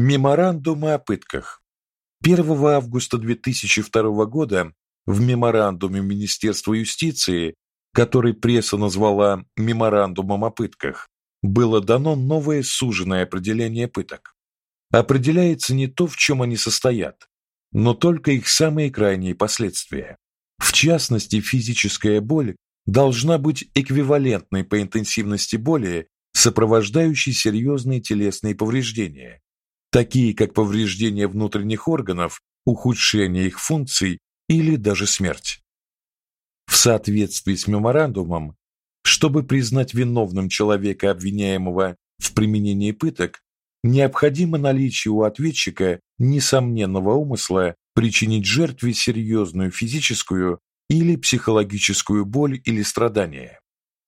Меморандумы о пытках. 1 августа 2002 года в меморандуме Министерства юстиции, который пресса назвала меморандумом о пытках, было дано новое суженное определение пыток. Определяется не то, в чем они состоят, но только их самые крайние последствия. В частности, физическая боль должна быть эквивалентной по интенсивности боли, сопровождающей серьезные телесные повреждения, такие как повреждение внутренних органов, ухудшение их функций или даже смерть. В соответствии с меморандумом, чтобы признать виновным человека, обвиняемого в применении пыток, необходимо наличие у ответчика несомненного умысла причинить жертве серьезную физическую или психологическую боль или страдание.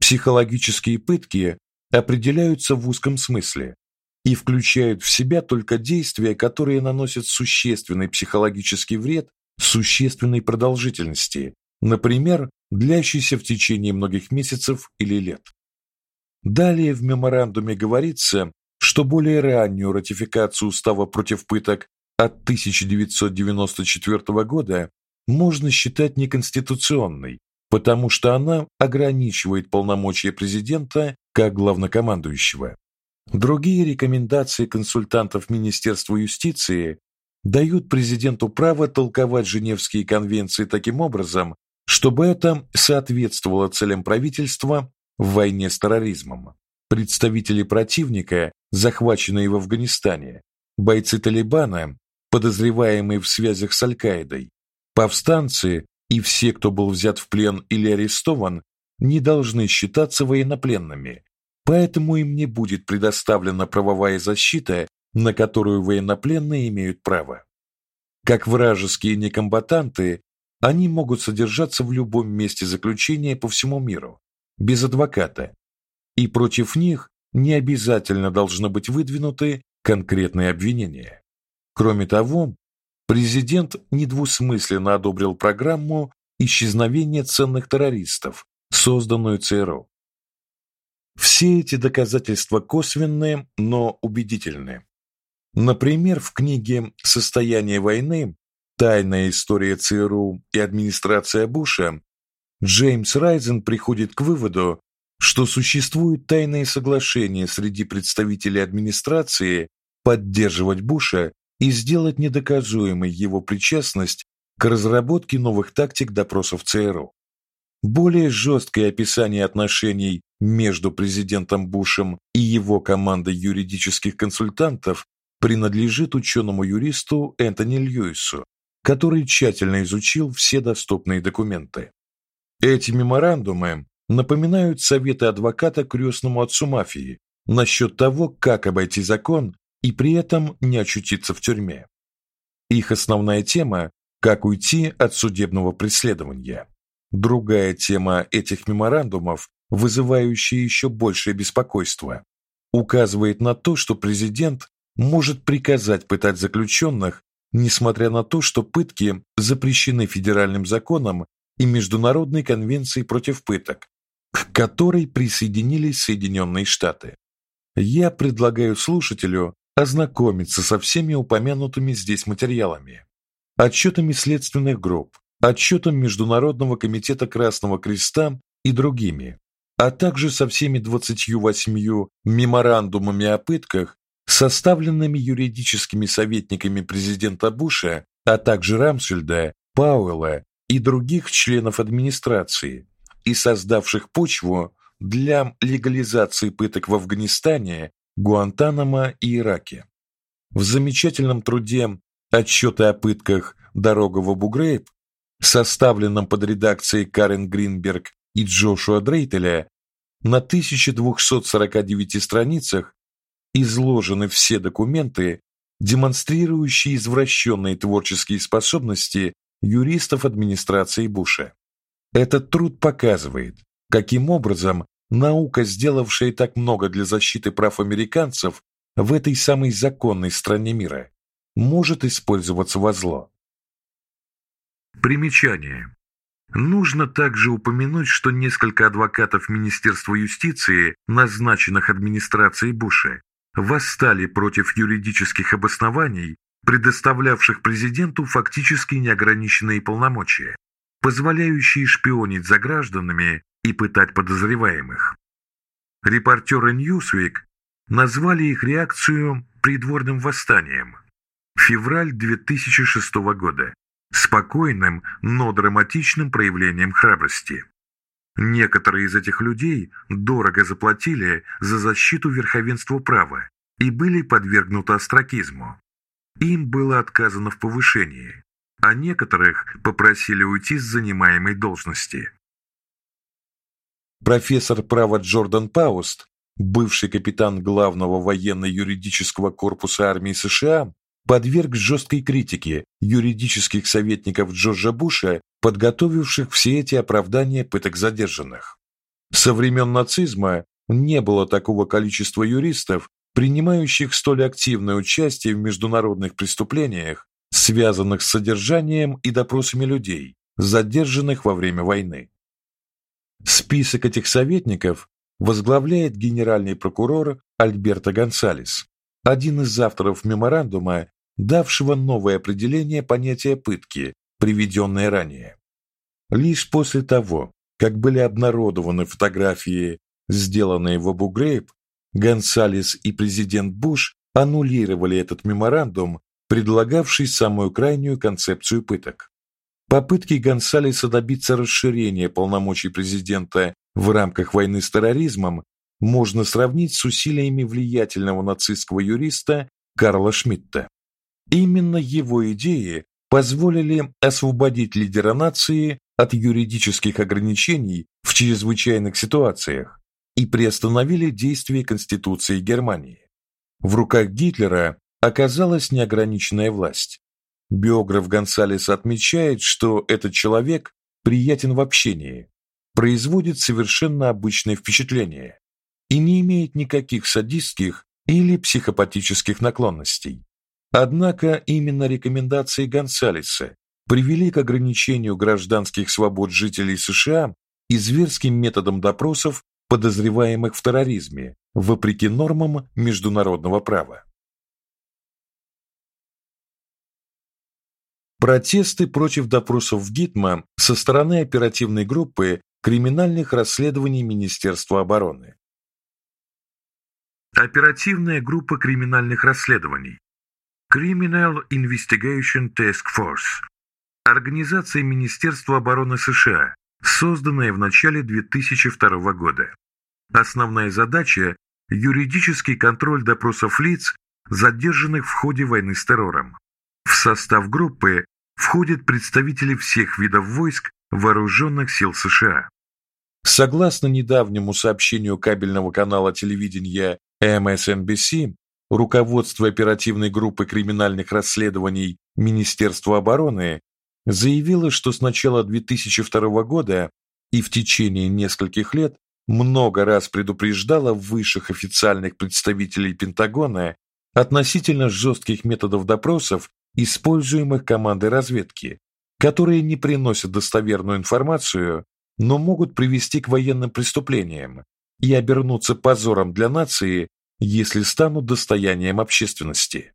Психологические пытки определяются в узком смысле, и включают в себя только действия, которые наносят существенный психологический вред существенной продолжительности, например, длящийся в течение многих месяцев или лет. Далее в меморандуме говорится, что более раннюю ратификацию устава против пыток от 1994 года можно считать неконституционной, потому что она ограничивает полномочия президента как главнокомандующего. Другие рекомендации консультантов Министерства юстиции дают президенту право толковать Женевские конвенции таким образом, чтобы это соответствовало целям правительства в войне с терроризмом. Представители противника, захваченные в Афганистане, бойцы Талибана, подозреваемые в связях с Аль-Каидой, повстанцы и все, кто был взят в плен или арестован, не должны считаться военнопленными, Поэтому им не будет предоставлена правовая защита, на которую военнопленные имеют право. Как вражеские некомбатанты, они могут содержаться в любом месте заключения по всему миру без адвоката. И против них не обязательно должны быть выдвинуты конкретные обвинения. Кроме того, президент недвусмысленно одобрил программу исчезновения ценных террористов, созданную ЦРУ. Все эти доказательства косвенные, но убедительные. Например, в книге Состояние войны. Тайная история ЦРУ и администрация Буша Джеймс Райзен приходит к выводу, что существуют тайные соглашения среди представителей администрации поддерживать Буша и сделать недоказуемой его причастность к разработке новых тактик допросов ЦРУ. Более жесткое описание отношений между президентом Бушем и его командой юридических консультантов принадлежит ученому-юристу Энтони Льюису, который тщательно изучил все доступные документы. Эти меморандумы напоминают советы адвоката крестному отцу мафии насчет того, как обойти закон и при этом не очутиться в тюрьме. Их основная тема как уйти от судебного преследования. Другая тема этих меморандумов, вызывающая еще большее беспокойство, указывает на то, что президент может приказать пытать заключенных, несмотря на то, что пытки запрещены федеральным законом и Международной конвенцией против пыток, к которой присоединились Соединенные Штаты. Я предлагаю слушателю ознакомиться со всеми упомянутыми здесь материалами, отчетами следственных групп, отчетом Международного комитета Красного Креста и другими, а также со всеми 28 меморандумами о пытках, составленными юридическими советниками президента Буша, а также Рамсфельда, Пауэлла и других членов администрации, и создавших почву для легализации пыток в Афганистане, Гуантанамо и Ираке. В замечательном труде Отчеты о пытках Дорога в Абу-Грейб составленном под редакцией Карен Гринберг и Джошуа Дрейтеля, на 1249 страницах изложены все документы, демонстрирующие извращенные творческие способности юристов администрации Буша. Этот труд показывает, каким образом наука, сделавшая так много для защиты прав американцев в этой самой законной стране мира, может использоваться во зло. Примечание. Нужно также упомянуть, что несколько адвокатов Министерства юстиции, назначенных администрацией Буша, восстали против юридических обоснований, предоставлявших президенту фактически неограниченные полномочия, позволяющие шпионить за гражданами и пытать подозреваемых. Репортеры Newsweek назвали их реакцию придворным восстанием. Февраль 2006 года. Спокойным, но драматичным проявлением храбрости. Некоторые из этих людей дорого заплатили за защиту верховенства права и были подвергнуты остракизму. Им было отказано в повышении, а некоторых попросили уйти с занимаемой должности. Профессор права Джордан Пауст, бывший капитан главного военно-юридического корпуса армии США, подверг жесткой критике юридических советников Джорджа Буша, подготовивших все эти оправдания пыток задержанных. Со времен нацизма не было такого количества юристов, принимающих столь активное участие в международных преступлениях, связанных с содержанием и допросами людей, задержанных во время войны. Список этих советников возглавляет генеральный прокурор Альберто Гонсалес, один из авторов меморандума, давшего новое определение понятия пытки, приведенное ранее. Лишь после того, как были обнародованы фотографии, сделанные в Абу-Грейб, Гонсалес и президент Буш аннулировали этот меморандум, предлагавший самую крайнюю концепцию пыток. Попытки Гонсалеса добиться расширения полномочий президента в рамках войны с терроризмом можно сравнить с усилиями влиятельного нацистского юриста Карла Шмидта. Именно его идеи позволили освободить лидера нации от юридических ограничений в чрезвычайных ситуациях и приостановили действие Конституции Германии. В руках Гитлера оказалась неограниченная власть. Биограф Гонсалес отмечает, что этот человек приятен в общении, производит совершенно обычное впечатление и не имеет никаких садистских или психопатических наклонностей. Однако именно рекомендации Гонсалеса привели к ограничению гражданских свобод жителей США и зверским методам допросов подозреваемых в терроризме, вопреки нормам международного права. Протесты против допросов Гитма со стороны оперативной группы криминальных расследований Министерства обороны. Оперативная группа криминальных расследований Criminal Investigation Task Force Организация Министерства обороны США, созданная в начале 2002 года. Основная задача – юридический контроль допросов лиц, задержанных в ходе войны с террором. В состав группы входят представители всех видов войск вооруженных сил США. Согласно недавнему сообщению кабельного канала телевидения MSNBC, руководство оперативной группы криминальных расследований Министерства обороны заявило, что с начала 2002 года и в течение нескольких лет много раз предупреждало высших официальных представителей Пентагона относительно жестких методов допросов, используемых командой разведки, которые не приносят достоверную информацию, но могут привести к военным преступлениям и обернуться позором для нации, если станут достоянием общественности.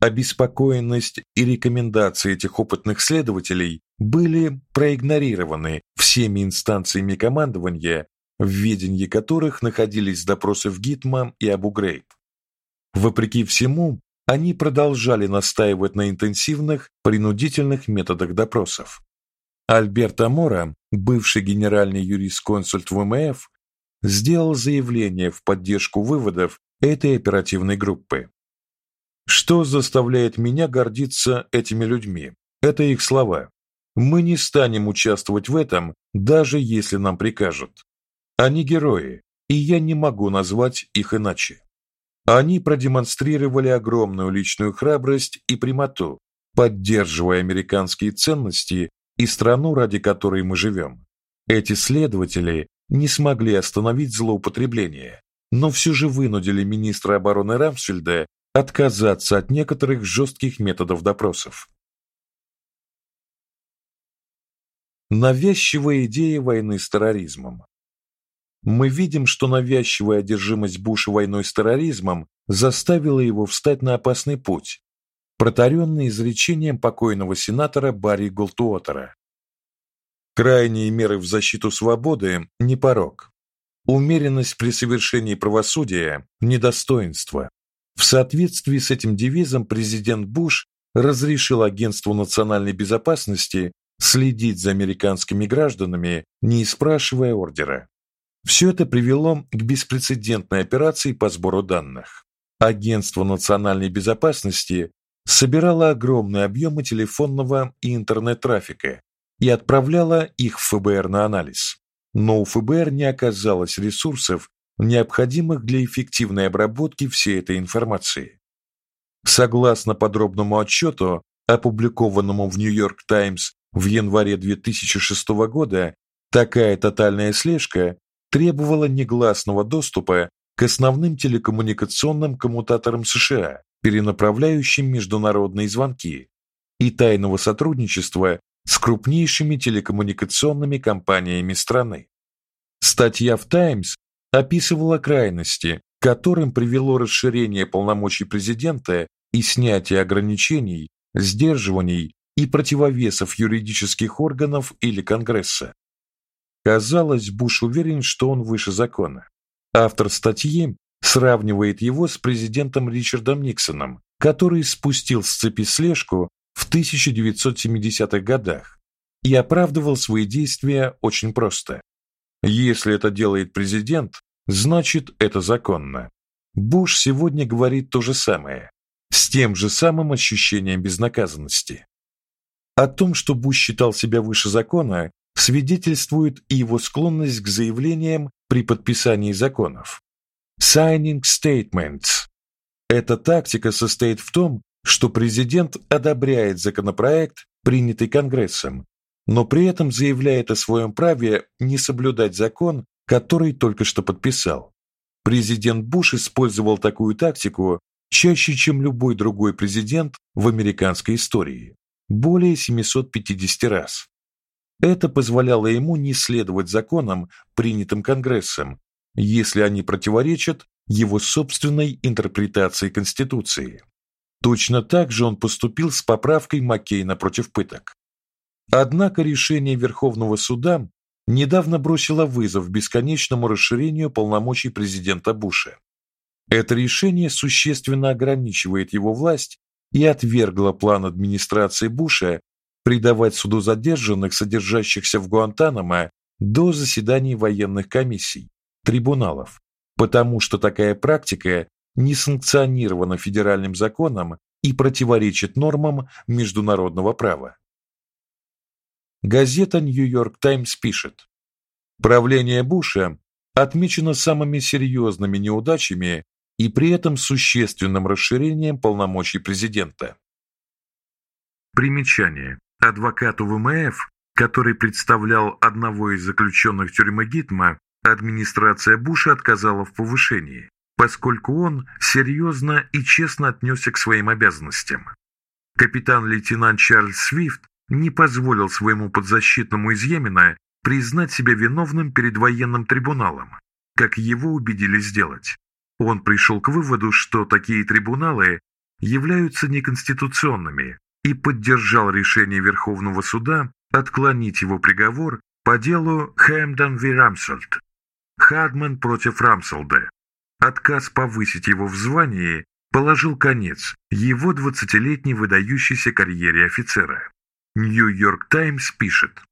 Обеспокоенность и рекомендации этих опытных следователей были проигнорированы всеми инстанциями командования, в ведении которых находились допросы в Гитма и Абу-Грейб. Вопреки всему, они продолжали настаивать на интенсивных, принудительных методах допросов. Альберт Амора, бывший генеральный юрисконсульт ВМФ, сделал заявление в поддержку выводов этой оперативной группы. Что заставляет меня гордиться этими людьми? Это их слова. Мы не станем участвовать в этом, даже если нам прикажут. Они герои, и я не могу назвать их иначе. Они продемонстрировали огромную личную храбрость и прямоту, поддерживая американские ценности и страну, ради которой мы живем. Эти следователи не смогли остановить злоупотребление, но все же вынудили министра обороны Рамсфельда отказаться от некоторых жестких методов допросов. Навязчивая идея войны с терроризмом. Мы видим, что навязчивая одержимость Буша войной с терроризмом заставило его встать на опасный путь, протаренный изречением покойного сенатора Барри Голтуотера. Крайние меры в защиту свободы не порок. Умеренность при совершении правосудия недостоинство. В соответствии с этим девизом президент Буш разрешил агентству национальной безопасности следить за американскими гражданами, не спрашивая ордера. Все это привело к беспрецедентной операции по сбору данных. Агентство национальной безопасности собирало огромные объемы телефонного и интернет-трафика и отправляло их в ФБР на анализ. Но у ФБР не оказалось ресурсов, необходимых для эффективной обработки всей этой информации. Согласно подробному отчету, опубликованному в Нью-Йорк Таймс в январе 2006 года, такая тотальная слежка требовала негласного доступа к основным телекоммуникационным коммутаторам США, перенаправляющим международные звонки, и тайного сотрудничества с крупнейшими телекоммуникационными компаниями страны. Статья в Times описывала крайности, которым привело расширение полномочий президента и снятие ограничений, сдерживаний и противовесов юридических органов или Конгресса. Казалось, Буш уверен, что он выше закона. Автор статьи сравнивает его с президентом Ричардом Никсоном, который спустил с цепи слежку в 1970-х годах и оправдывал свои действия очень просто. Если это делает президент, значит, это законно. Буш сегодня говорит то же самое, с тем же самым ощущением безнаказанности. О том, что Буш считал себя выше закона, свидетельствует и его склонность к заявлениям при подписании законов. Signing statements. Эта тактика состоит в том, что президент одобряет законопроект, принятый Конгрессом, но при этом заявляет о своем праве не соблюдать закон, который только что подписал. Президент Буш использовал такую тактику чаще, чем любой другой президент в американской истории, более 750 раз. Это позволяло ему не следовать законам, принятым Конгрессом, если они противоречат его собственной интерпретации Конституции. Точно так же он поступил с поправкой Маккейна против пыток. Однако решение Верховного суда недавно бросило вызов бесконечному расширению полномочий президента Буша. Это решение существенно ограничивает его власть и отвергло план администрации Буша предавать суду задержанных, содержащихся в Гуантанамо, до заседаний военных комиссий, трибуналов, потому что такая практика не санкционирована федеральным законом и противоречит нормам международного права. Газета Нью-Йорк Таймс пишет: Правление Буша отмечено самыми серьезными неудачами и при этом существенным расширением полномочий президента. Примечание: Адвокату ВМФ, который представлял одного из заключенных тюрьмы Гитма, администрация Буша отказала в повышении, поскольку он серьезно и честно отнесся к своим обязанностям. Капитан-лейтенант Чарльз Свифт не позволил своему подзащитному из Йемена признать себя виновным перед военным трибуналом, как его убедили сделать. Он пришел к выводу, что такие трибуналы являются неконституционными и поддержал решение Верховного суда отклонить его приговор по делу Хэмден v. Рамсельд. Хадман против Рамселда. Отказ повысить его в звании положил конец его 20-летней выдающейся карьере офицера. Нью-Йорк Таймс пишет: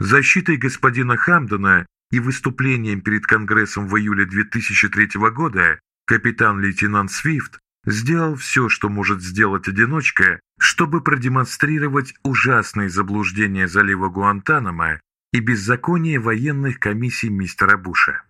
Защитой господина Хамдена и выступлением перед Конгрессом в июле 2003 года капитан-лейтенант Свифт сделал все, что может сделать одиночка, чтобы продемонстрировать ужасные заблуждения залива Гуантанамо и беззаконие военных комиссий мистера Буша.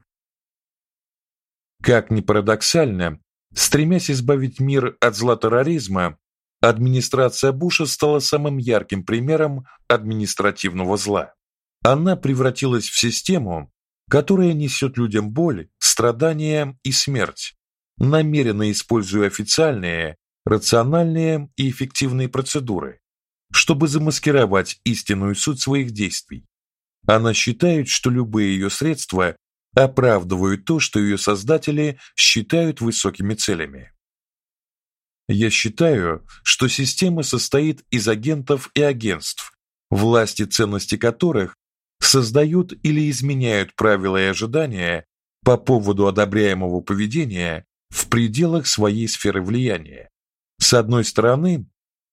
Как ни парадоксально, стремясь избавить мир от зла терроризма, администрация Буша стала самым ярким примером административного зла. Она превратилась в систему, которая несет людям боль, страдания и смерть, намеренно используя официальные, рациональные и эффективные процедуры, чтобы замаскировать истинную суть своих действий. Она считает, что любые ее средства оправдывают то, что ее создатели считают высокими целями. Я считаю, что система состоит из агентов и агентств, власти ценности которых создают или изменяют правила и ожидания по поводу одобряемого поведения в пределах своей сферы влияния. С одной стороны,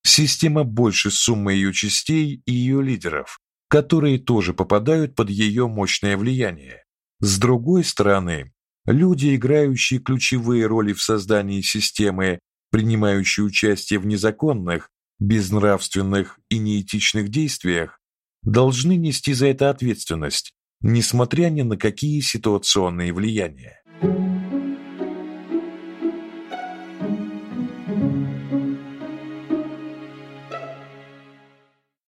система больше суммы ее частей и ее лидеров, которые тоже попадают под ее мощное влияние. С другой стороны, люди, играющие ключевые роли в создании системы, принимающие участие в незаконных, безнравственных и неэтичных действиях, должны нести за это ответственность, несмотря ни на какие ситуационные влияния.